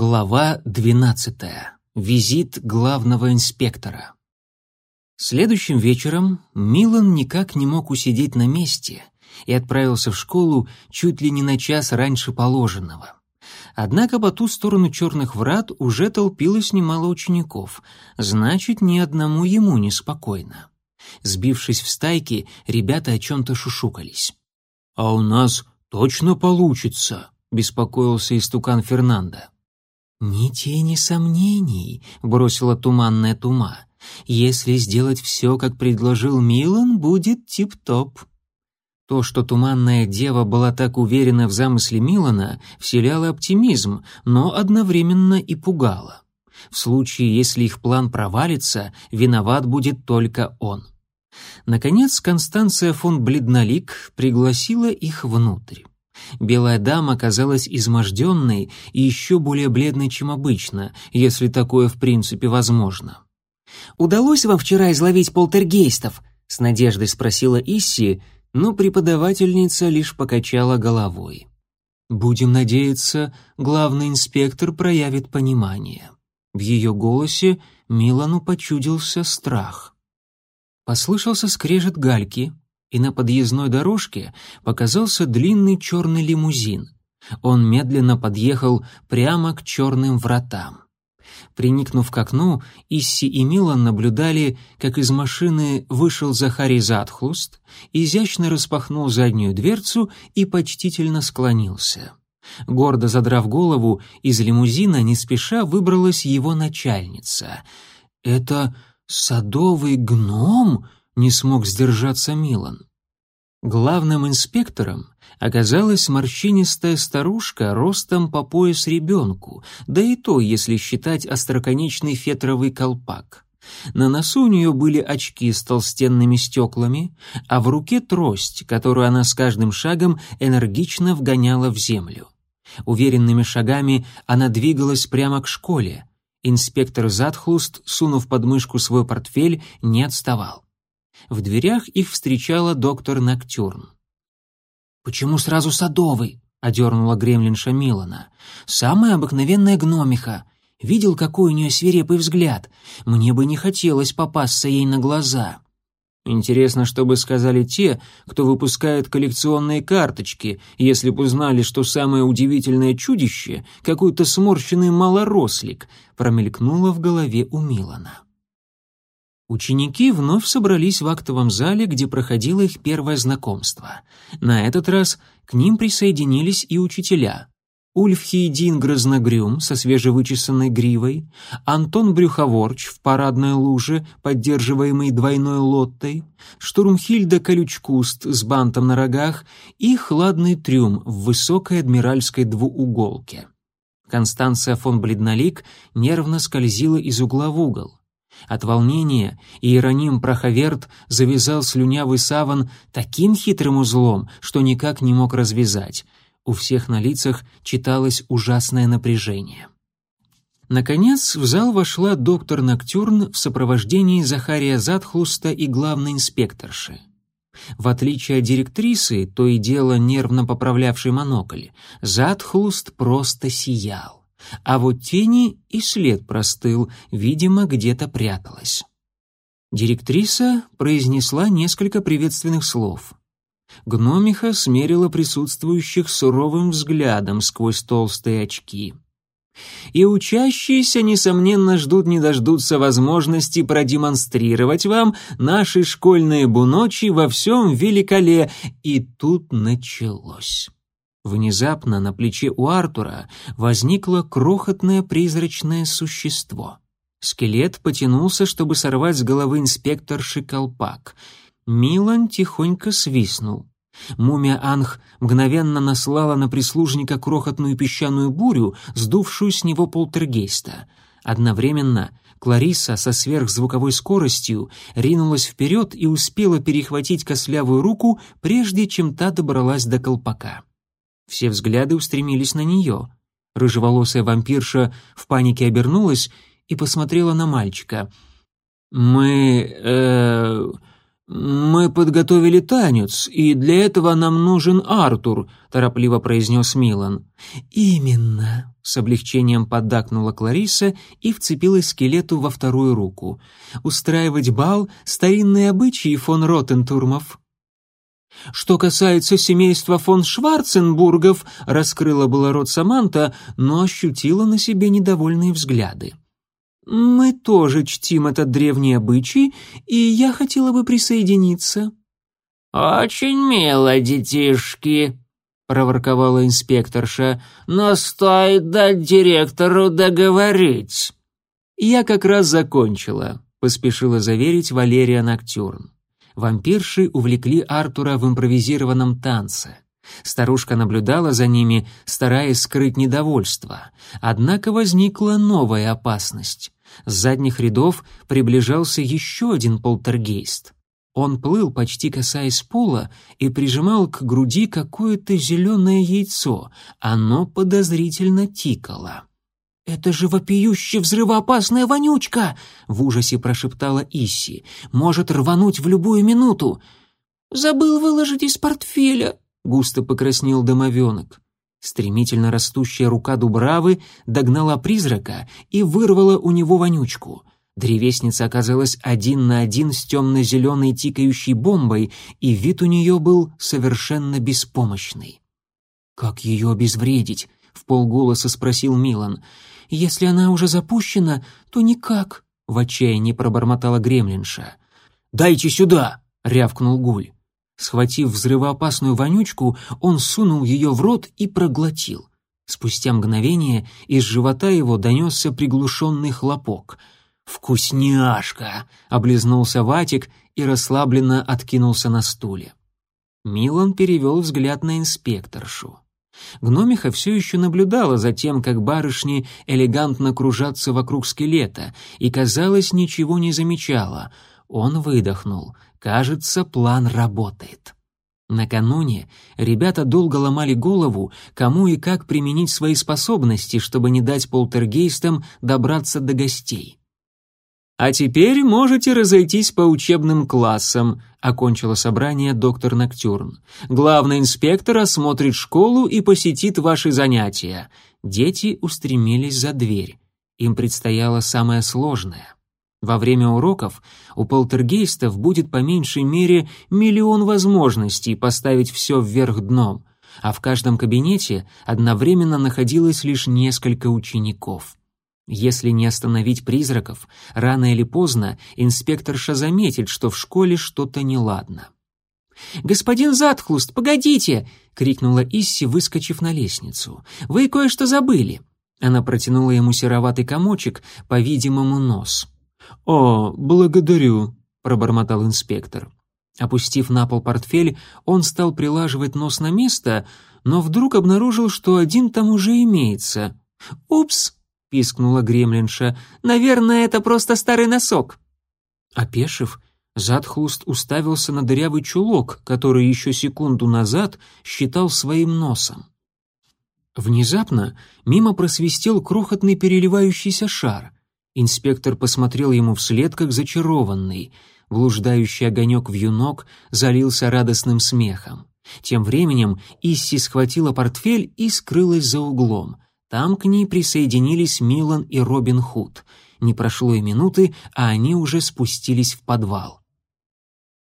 Глава 12. Визит главного инспектора. Следующим вечером Милан никак не мог усидеть на месте и отправился в школу чуть ли не на час раньше положенного. Однако по ту сторону черных врат уже толпилось немало учеников, значит, ни одному ему неспокойно. Сбившись в стайки, ребята о чем-то шушукались. «А у нас точно получится», — беспокоился истукан Фернандо. «Ни тени сомнений», — бросила туманная тума. «Если сделать все, как предложил Милан, будет тип-топ». То, что туманная дева была так уверена в замысле Милана, вселяло оптимизм, но одновременно и пугало. В случае, если их план провалится, виноват будет только он. Наконец, Констанция фон Бледнолик пригласила их внутрь. Белая дама казалась изможденной и еще более бледной, чем обычно, если такое в принципе возможно. «Удалось вам вчера изловить полтергейстов?» — с надеждой спросила Исси, но преподавательница лишь покачала головой. «Будем надеяться, главный инспектор проявит понимание». В ее голосе Милану почудился страх. Послышался скрежет гальки, и на подъездной дорожке показался длинный черный лимузин. Он медленно подъехал прямо к черным вратам. Приникнув к окну, Исси и Милан наблюдали, как из машины вышел Захарий Затхлуст, изящно распахнул заднюю дверцу и почтительно склонился. Гордо задрав голову, из лимузина не спеша выбралась его начальница. «Это садовый гном?» Не смог сдержаться Милан. Главным инспектором оказалась морщинистая старушка ростом по пояс ребенку, да и то, если считать остроконечный фетровый колпак. На носу у нее были очки с толстенными стеклами, а в руке трость, которую она с каждым шагом энергично вгоняла в землю. Уверенными шагами она двигалась прямо к школе. Инспектор Затхлуст, сунув под мышку свой портфель, не отставал. В дверях их встречала доктор Ноктюрн. «Почему сразу садовый?» — одернула гремлинша Милана. «Самая обыкновенная гномиха. Видел, какой у нее свирепый взгляд. Мне бы не хотелось попасться ей на глаза». Интересно, что бы сказали те, кто выпускает коллекционные карточки, если бы узнали, что самое удивительное чудище — какой-то сморщенный малорослик, промелькнуло в голове у Милана. Ученики вновь собрались в актовом зале, где проходило их первое знакомство. На этот раз к ним присоединились и учителя. Ульфхейдин Грозногрюм со свежевычесанной гривой, Антон Брюховорч в парадной луже, поддерживаемый двойной лоттой, Штурмхильда Колючкуст с бантом на рогах и Хладный Трюм в высокой адмиральской двууголке. Констанция фон Бледнолик нервно скользила из угла в угол. От волнения Иероним Проховерт завязал слюнявый саван таким хитрым узлом, что никак не мог развязать. У всех на лицах читалось ужасное напряжение. Наконец в зал вошла доктор Ноктюрн в сопровождении Захария Затхлуста и главной инспекторши. В отличие от директрисы, то и дело нервно поправлявшей монокль, Затхлуст просто сиял а вот тени и след простыл, видимо, где-то пряталась. Директриса произнесла несколько приветственных слов. Гномиха смерила присутствующих суровым взглядом сквозь толстые очки. И учащиеся, несомненно, ждут не дождутся возможности продемонстрировать вам наши школьные буночи во всем великоле. И тут началось. Внезапно на плече у Артура возникло крохотное призрачное существо. Скелет потянулся, чтобы сорвать с головы инспекторши колпак. Милан тихонько свистнул. Мумия Анх мгновенно наслала на прислужника крохотную песчаную бурю, сдувшую с него полтергейста. Одновременно Клариса со сверхзвуковой скоростью ринулась вперед и успела перехватить кослявую руку, прежде чем та добралась до колпака. Все взгляды устремились на нее. Рыжеволосая вампирша в панике обернулась и посмотрела на мальчика. «Мы... э... «Мы подготовили танец, и для этого нам нужен Артур», — торопливо произнес Милан. «Именно», — с облегчением поддакнула Клариса и вцепилась скелету во вторую руку. «Устраивать бал — старинные обычаи фон Ротентурмов». «Что касается семейства фон Шварценбургов», — раскрыла было рот Саманта, но ощутила на себе недовольные взгляды. «Мы тоже чтим этот древний обычай, и я хотела бы присоединиться». «Очень мило, детишки», — проворковала инспекторша, «но стоит дать директору договорить». «Я как раз закончила», — поспешила заверить Валерия Ноктюрн. Вампирши увлекли Артура в импровизированном танце. Старушка наблюдала за ними, стараясь скрыть недовольство. Однако возникла новая опасность. С задних рядов приближался еще один полтергейст. Он плыл, почти касаясь пола, и прижимал к груди какое-то зеленое яйцо. Оно подозрительно тикало. «Это же вопиюще взрывоопасная вонючка!» — в ужасе прошептала Исси. «Может рвануть в любую минуту!» «Забыл выложить из портфеля!» — густо покраснел домовенок. Стремительно растущая рука Дубравы догнала призрака и вырвала у него вонючку. Древесница оказалась один на один с темно-зеленой тикающей бомбой, и вид у нее был совершенно беспомощный. «Как ее обезвредить?» — в полголоса спросил Милан. «Если она уже запущена, то никак», — в отчаянии пробормотала гремлинша. «Дайте сюда!» — рявкнул Гуль. Схватив взрывоопасную вонючку, он сунул ее в рот и проглотил. Спустя мгновение из живота его донесся приглушенный хлопок. «Вкусняшка!» — облизнулся Ватик и расслабленно откинулся на стуле. Милан перевел взгляд на инспекторшу. Гномиха все еще наблюдала за тем, как барышни элегантно кружатся вокруг скелета, и, казалось, ничего не замечала. Он выдохнул — Кажется, план работает. Накануне ребята долго ломали голову, кому и как применить свои способности, чтобы не дать полтергейстам добраться до гостей. «А теперь можете разойтись по учебным классам», — окончила собрание доктор Ноктюрн. «Главный инспектор осмотрит школу и посетит ваши занятия». Дети устремились за дверь. Им предстояло самое сложное. Во время уроков у полтергейстов будет по меньшей мере миллион возможностей поставить все вверх дном, а в каждом кабинете одновременно находилось лишь несколько учеников. Если не остановить призраков, рано или поздно инспекторша заметит, что в школе что-то неладно. «Господин Затхлуст, погодите!» — крикнула Исси, выскочив на лестницу. «Вы кое-что забыли!» Она протянула ему сероватый комочек, по-видимому, нос. «О, благодарю», — пробормотал инспектор. Опустив на пол портфель, он стал прилаживать нос на место, но вдруг обнаружил, что один там уже имеется. «Упс!» — пискнула гремлинша. «Наверное, это просто старый носок». Опешив, Задхлуст уставился на дырявый чулок, который еще секунду назад считал своим носом. Внезапно мимо просвистел крохотный переливающийся шар. Инспектор посмотрел ему вслед, как зачарованный. Блуждающий огонек в юнок залился радостным смехом. Тем временем Исси схватила портфель и скрылась за углом. Там к ней присоединились Милан и Робин Худ. Не прошло и минуты, а они уже спустились в подвал.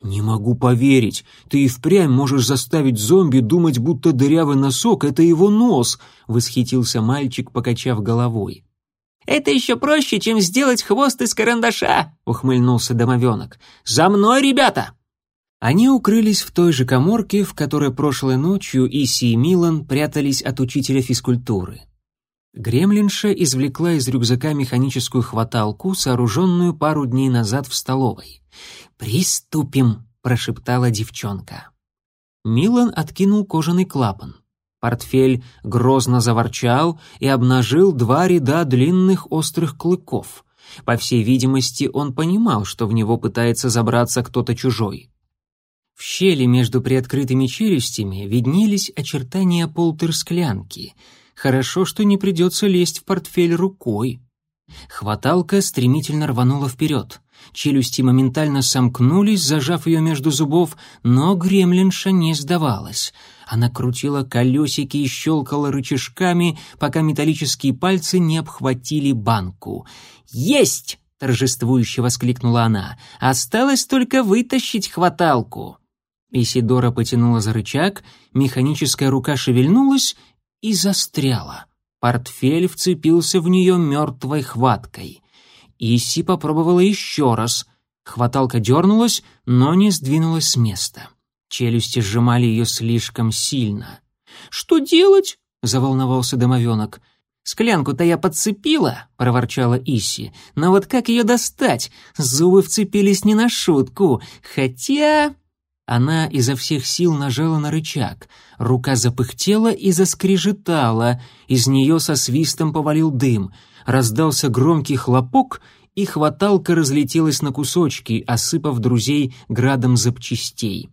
«Не могу поверить. Ты и впрямь можешь заставить зомби думать, будто дырявый носок — это его нос», — восхитился мальчик, покачав головой. «Это еще проще, чем сделать хвост из карандаша», — ухмыльнулся домовенок. «За мной, ребята!» Они укрылись в той же коморке, в которой прошлой ночью Иси и Милан прятались от учителя физкультуры. Гремлинша извлекла из рюкзака механическую хваталку, сооруженную пару дней назад в столовой. «Приступим», — прошептала девчонка. Милан откинул кожаный клапан. Портфель грозно заворчал и обнажил два ряда длинных острых клыков. По всей видимости, он понимал, что в него пытается забраться кто-то чужой. В щели между приоткрытыми челюстями виднелись очертания полтер-склянки. Хорошо, что не придется лезть в портфель рукой. Хваталка стремительно рванула вперед. Челюсти моментально сомкнулись, зажав ее между зубов, но гремлинша не сдавалась. Она крутила колесики и щелкала рычажками, пока металлические пальцы не обхватили банку. «Есть!» — торжествующе воскликнула она. «Осталось только вытащить хваталку». Исидора потянула за рычаг, механическая рука шевельнулась и застряла. Портфель вцепился в нее мертвой хваткой. Иси попробовала еще раз. Хваталка дернулась, но не сдвинулась с места. Челюсти сжимали ее слишком сильно. «Что делать?» — заволновался домовенок. «Склянку-то я подцепила», — проворчала Иси. «Но вот как ее достать? Зубы вцепились не на шутку. Хотя...» Она изо всех сил нажала на рычаг. Рука запыхтела и заскрежетала. Из нее со свистом повалил дым. Раздался громкий хлопок, и хваталка разлетелась на кусочки, осыпав друзей градом запчастей.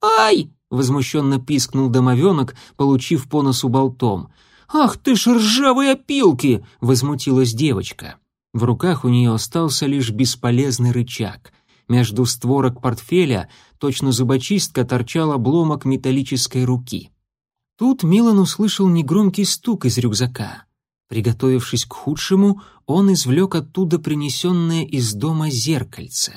«Ай!» — возмущенно пискнул домовенок, получив по носу болтом. «Ах ты ж ржавые опилки!» — возмутилась девочка. В руках у нее остался лишь бесполезный рычаг. Между створок портфеля точно зубочистка торчал обломок металлической руки. Тут Милан услышал негромкий стук из рюкзака. Приготовившись к худшему, он извлек оттуда принесенное из дома зеркальце.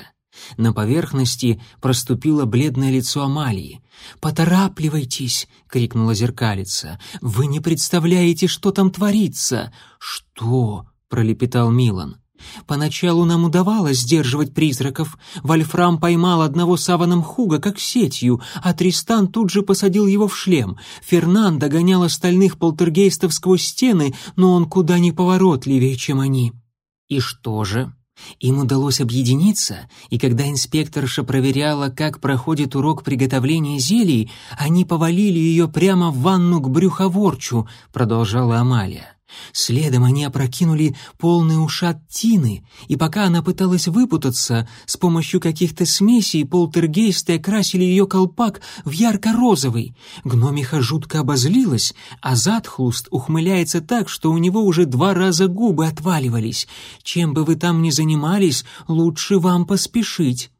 На поверхности проступило бледное лицо Амалии. «Поторапливайтесь!» — крикнула зеркалица. «Вы не представляете, что там творится!» «Что?» — пролепетал Милан. Поначалу нам удавалось сдерживать призраков. Вольфрам поймал одного саваном Хуга как сетью, а Тристан тут же посадил его в шлем. Фернан догонял остальных полтергейстов сквозь стены, но он куда не поворотливее, чем они. И что же? Им удалось объединиться, и когда инспекторша проверяла, как проходит урок приготовления зелий, они повалили ее прямо в ванну к брюховорчу, продолжала Амалия. Следом они опрокинули полный ушат Тины, и пока она пыталась выпутаться, с помощью каких-то смесей полтергейсты окрасили ее колпак в ярко-розовый. Гномиха жутко обозлилась, а Затхлуст ухмыляется так, что у него уже два раза губы отваливались. Чем бы вы там ни занимались, лучше вам поспешить.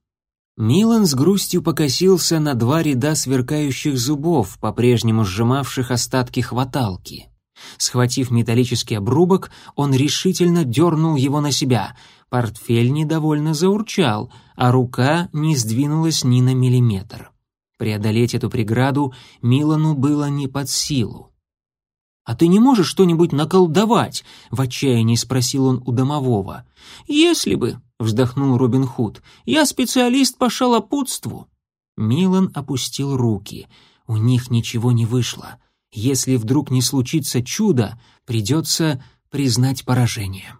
Милан с грустью покосился на два ряда сверкающих зубов, по-прежнему сжимавших остатки хваталки. Схватив металлический обрубок, он решительно дернул его на себя. Портфель недовольно заурчал, а рука не сдвинулась ни на миллиметр. Преодолеть эту преграду Милану было не под силу. «А ты не можешь что-нибудь наколдовать?» — в отчаянии спросил он у домового. «Если бы», — вздохнул Робин Худ, — «я специалист по шалопутству». Милан опустил руки. У них ничего не вышло. Если вдруг не случится чудо, придется признать поражение.